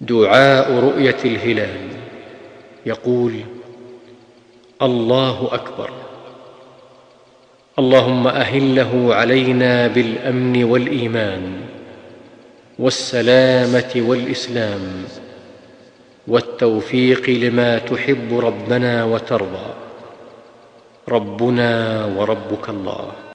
دعاء رؤية الهلال. يقول الله أكبر. اللهم أهله علينا بالأمن والإيمان والسلامة والإسلام والتوفيق لما تحب ربنا وترضى. ربنا وربك الله.